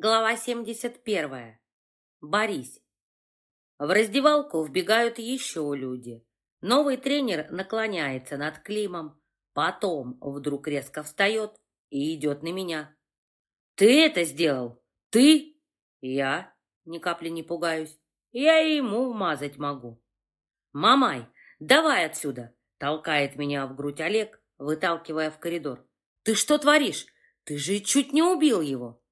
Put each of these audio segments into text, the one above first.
Глава 71. Борис. В раздевалку вбегают еще люди. Новый тренер наклоняется над Климом, потом вдруг резко встает и идет на меня. «Ты это сделал? Ты?» «Я?» Ни капли не пугаюсь. «Я ему вмазать могу». «Мамай, давай отсюда!» Толкает меня в грудь Олег, выталкивая в коридор. «Ты что творишь? Ты же чуть не убил его!»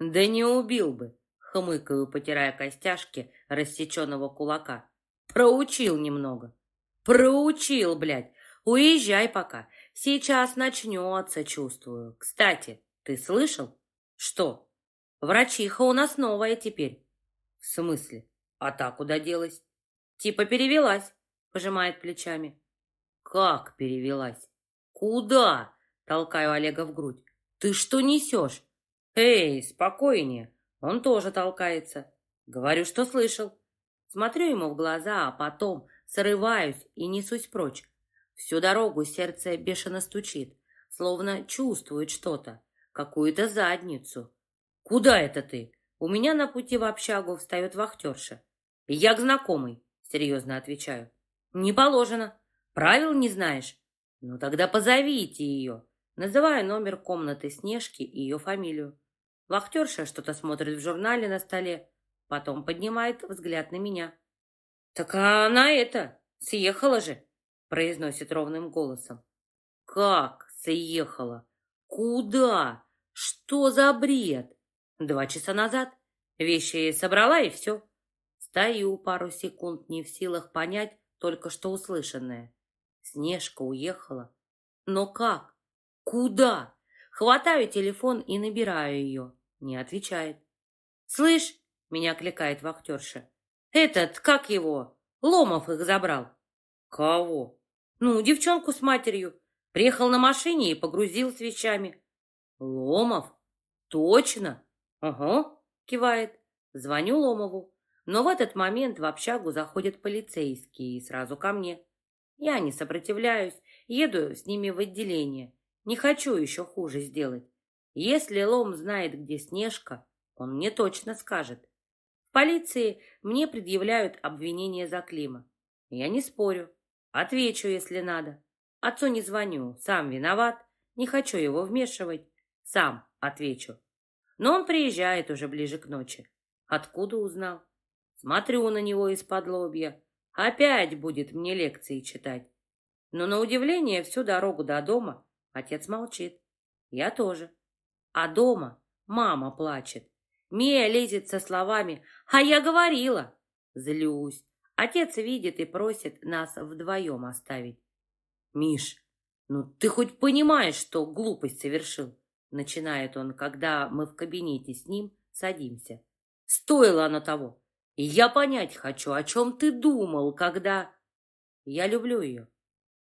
Да не убил бы, хмыкаю, потирая костяшки рассеченного кулака. Проучил немного. Проучил, блядь. Уезжай пока. Сейчас начнется, чувствую. Кстати, ты слышал? Что? Врачиха у нас новая теперь. В смысле? А та куда делась? Типа перевелась, пожимает плечами. Как перевелась? Куда? Толкаю Олега в грудь. Ты что несешь? «Эй, спокойнее, он тоже толкается. Говорю, что слышал. Смотрю ему в глаза, а потом срываюсь и несусь прочь. Всю дорогу сердце бешено стучит, словно чувствует что-то, какую-то задницу. «Куда это ты?» У меня на пути в общагу встает вахтерша. «Я к знакомой», — серьезно отвечаю. «Не положено. Правил не знаешь? Ну тогда позовите ее». Называю номер комнаты Снежки и ее фамилию. Вахтерша что-то смотрит в журнале на столе, потом поднимает взгляд на меня. «Так она это, съехала же!» произносит ровным голосом. «Как съехала? Куда? Что за бред? Два часа назад вещи собрала и все». Стою пару секунд, не в силах понять только что услышанное. Снежка уехала. Но как? Куда? Хватаю телефон и набираю ее. Не отвечает. «Слышь!» — меня кликает вахтерша. «Этот, как его? Ломов их забрал». «Кого?» «Ну, девчонку с матерью. Приехал на машине и погрузил с вещами». «Ломов? Точно?» «Ага», — кивает. Звоню Ломову. Но в этот момент в общагу заходят полицейские и сразу ко мне. Я не сопротивляюсь, еду с ними в отделение. Не хочу еще хуже сделать. Если Лом знает, где Снежка, он мне точно скажет. В полиции мне предъявляют обвинение за Клима. Я не спорю. Отвечу, если надо. Отцу не звоню, сам виноват. Не хочу его вмешивать. Сам отвечу. Но он приезжает уже ближе к ночи. Откуда узнал? Смотрю на него из-под лобья. Опять будет мне лекции читать. Но на удивление всю дорогу до дома отец молчит. Я тоже. А дома мама плачет. Мия лезет со словами «А я говорила!» Злюсь. Отец видит и просит нас вдвоем оставить. «Миш, ну ты хоть понимаешь, что глупость совершил?» Начинает он, когда мы в кабинете с ним садимся. «Стоило оно того! Я понять хочу, о чем ты думал, когда...» «Я люблю ее».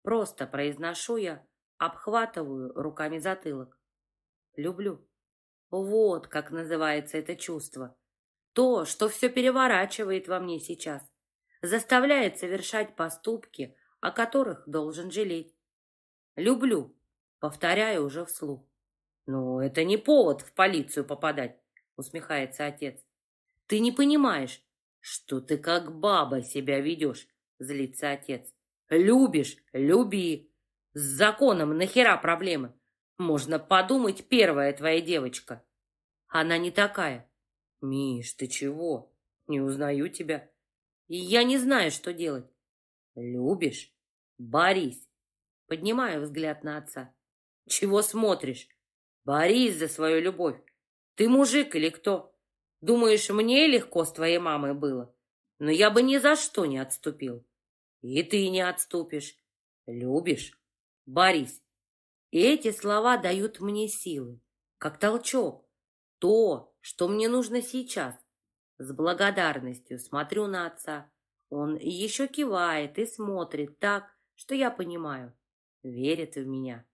Просто произношу я, обхватываю руками затылок. Люблю. Вот как называется это чувство. То, что все переворачивает во мне сейчас, заставляет совершать поступки, о которых должен жалеть. Люблю, повторяю уже вслух. «Ну, это не повод в полицию попадать», — усмехается отец. «Ты не понимаешь, что ты как баба себя ведешь», — злится отец. «Любишь — люби. С законом нахера проблемы? Можно подумать, первая твоя девочка. Она не такая. Миш, ты чего? Не узнаю тебя. И я не знаю, что делать. Любишь? Борись. Поднимаю взгляд на отца. Чего смотришь? Борись за свою любовь. Ты мужик или кто? Думаешь, мне легко с твоей мамой было? Но я бы ни за что не отступил. И ты не отступишь. Любишь? Борись. И эти слова дают мне силы, как толчок. То, что мне нужно сейчас. С благодарностью смотрю на отца. Он еще кивает и смотрит так, что я понимаю, верит в меня.